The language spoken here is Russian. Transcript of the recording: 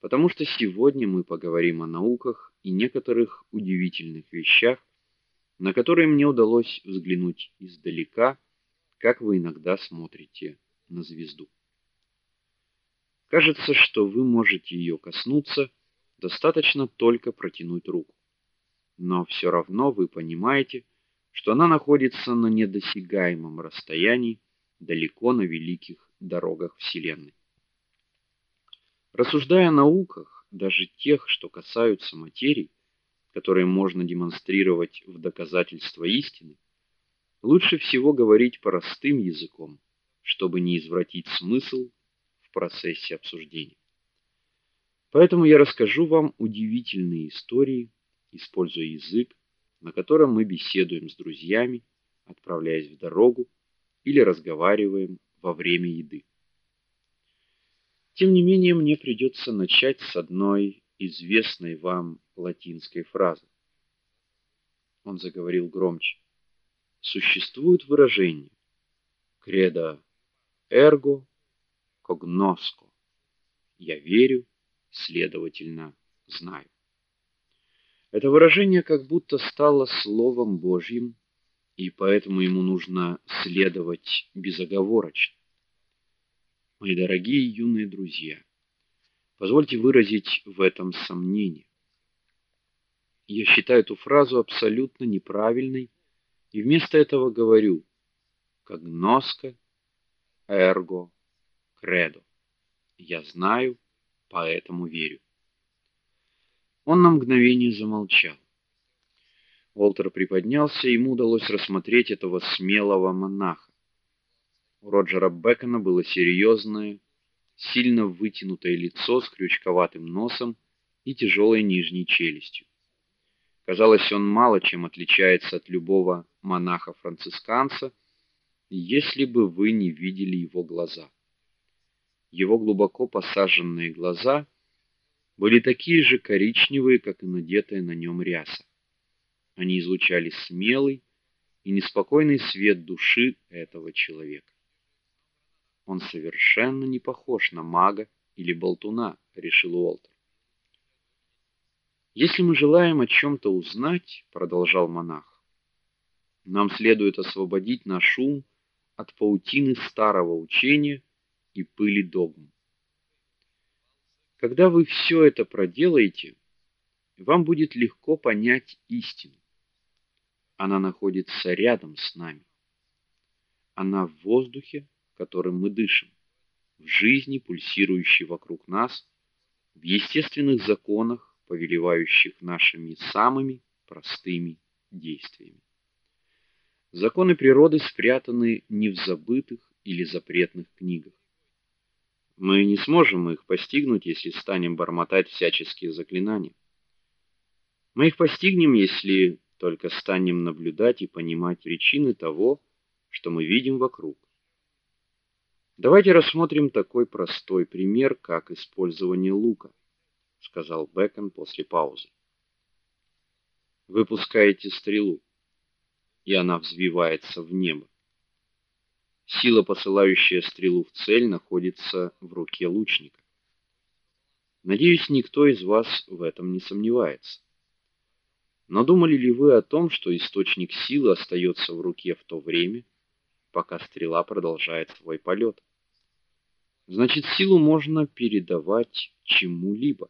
потому что сегодня мы поговорим о науках и некоторых удивительных вещах, на которые мне удалось взглянуть издалека, как вы иногда смотрите на звезду. Кажется, что вы можете ее коснуться, достаточно только протянуть руку. Но все равно вы понимаете, что она находится на недосягаемом расстоянии, далеко на великих дорогах вселенной. Рассуждая о науках, даже тех, что касаются материи, которые можно демонстрировать в доказательство истины, лучше всего говорить простым языком, чтобы не извратить смысл в процессе обсуждения. Поэтому я расскажу вам удивительные истории, используя язык, на котором мы беседуем с друзьями, отправляясь в дорогу или разговариваем во время еды. Тем не менее, мне придется начать с одной известной вам латинской фразы. Он заговорил громче. Существует выражение credo ergo cognosco. Я верю, следовательно, знаю. Это выражение как будто стало словом Божьим, и поэтому ему нужно следовать безоговорочно. Мои дорогие юные друзья, позвольте выразить в этом сомнение. Я считаю эту фразу абсолютно неправильной и вместо этого говорю cognosco ergo credo. Я знаю, поэтому верю. Он на мгновение замолчал. Уолтер приподнялся, и ему удалось рассмотреть этого смелого монаха. У Роджера Бекона было серьезное, сильно вытянутое лицо с крючковатым носом и тяжелой нижней челюстью. Казалось, он мало чем отличается от любого монаха-францисканца, если бы вы не видели его глаза. Его глубоко посаженные глаза были такие же коричневые, как и надетая на нем ряса. Они излучали смелый и неспокойный свет души этого человека. Он совершенно не похож на мага или болтуна, решил Уолтер. Если мы желаем о чем то узнать, продолжал монах, нам следует освободить наш ум от паутины старого учения и пыли догм. Когда вы все это проделаете, вам будет легко понять истину. Она находится рядом с нами. Она в воздухе, которым мы дышим, в жизни, пульсирующей вокруг нас, в естественных законах, повелевающих нашими самыми простыми действиями. Законы природы спрятаны не в забытых или запретных книгах. Мы не сможем их постигнуть, если станем бормотать всяческие заклинания. Мы их постигнем, если только станем наблюдать и понимать причины того, что мы видим вокруг. Давайте рассмотрим такой простой пример, как использование лука, сказал Бэкон после паузы. Вы пускаете стрелу, и она взвивается в небо. Сила, посылающая стрелу в цель, находится в руке лучника. Надеюсь, никто из вас в этом не сомневается. Но думали ли вы о том, что источник силы остается в руке в то время, пока стрела продолжает свой полет? Значит, силу можно передавать чему-либо.